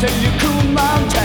Take you cool mountain.